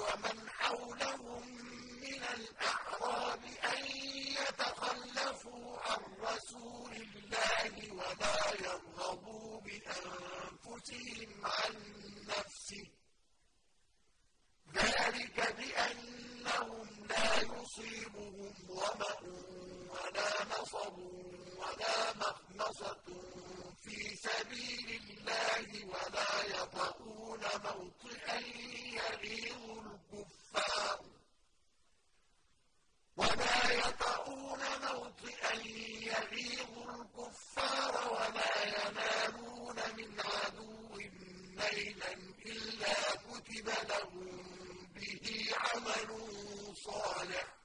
ومن حولهم من الأعراب أن يتخلفوا عن رسول الله ولا يرغبوا بأنفسهم عن نفسه. ذلك بأنهم لا يصيبهم ظمأ ولا يَغِيظُ الْكُفَّارَ وَلَا يَنَالُونَ مِنْ عَدُوٍّ نَّيْلًا إِلَّا كُتِبَ لَهُم بِهِ عَمَلٌ صَالِحٌ.